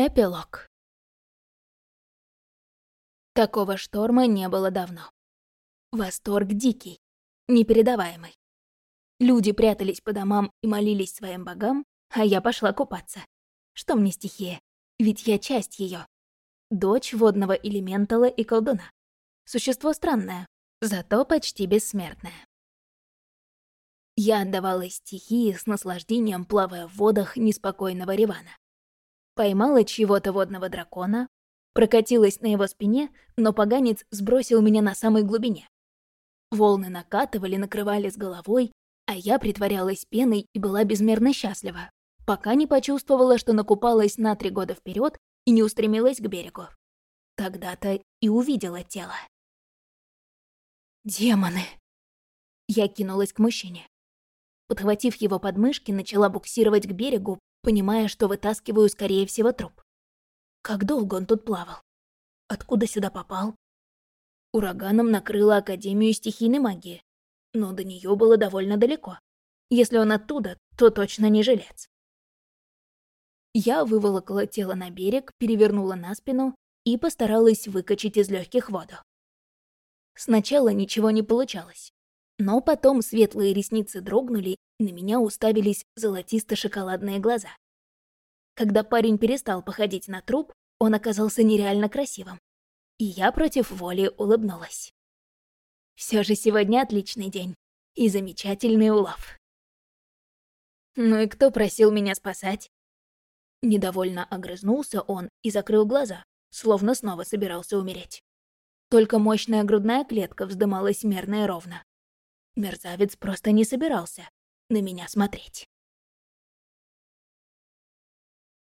Эпилог. Такого шторма не было давно. Восторг дикий, непередаваемый. Люди прятались по домам и молились своим богам, а я пошла купаться. Что мне стихия? Ведь я часть ее. Дочь водного элементала и колдуна. Существо странное, зато почти бессмертное. Я отдавалась стихии с наслаждением, плавая в водах неспокойного Ривана. Поймала чьего-то водного дракона, прокатилась на его спине, но поганец сбросил меня на самой глубине. Волны накатывали, накрывали с головой, а я притворялась пеной и была безмерно счастлива, пока не почувствовала, что накупалась на три года вперед и не устремилась к берегу. Тогда-то и увидела тело. «Демоны!» Я кинулась к мужчине. Подхватив его подмышки, начала буксировать к берегу, понимая, что вытаскиваю, скорее всего, труп. Как долго он тут плавал? Откуда сюда попал? Ураганом накрыла Академию стихийной магии, но до нее было довольно далеко. Если он оттуда, то точно не жилец. Я выволокла тело на берег, перевернула на спину и постаралась выкачать из легких воду. Сначала ничего не получалось. Но потом светлые ресницы дрогнули, на меня уставились золотисто-шоколадные глаза. Когда парень перестал походить на труп, он оказался нереально красивым. И я против воли улыбнулась. Все же сегодня отличный день. И замечательный улов. Ну и кто просил меня спасать? Недовольно огрызнулся он и закрыл глаза, словно снова собирался умереть. Только мощная грудная клетка вздымалась мерно и ровно. Мерзавец просто не собирался на меня смотреть.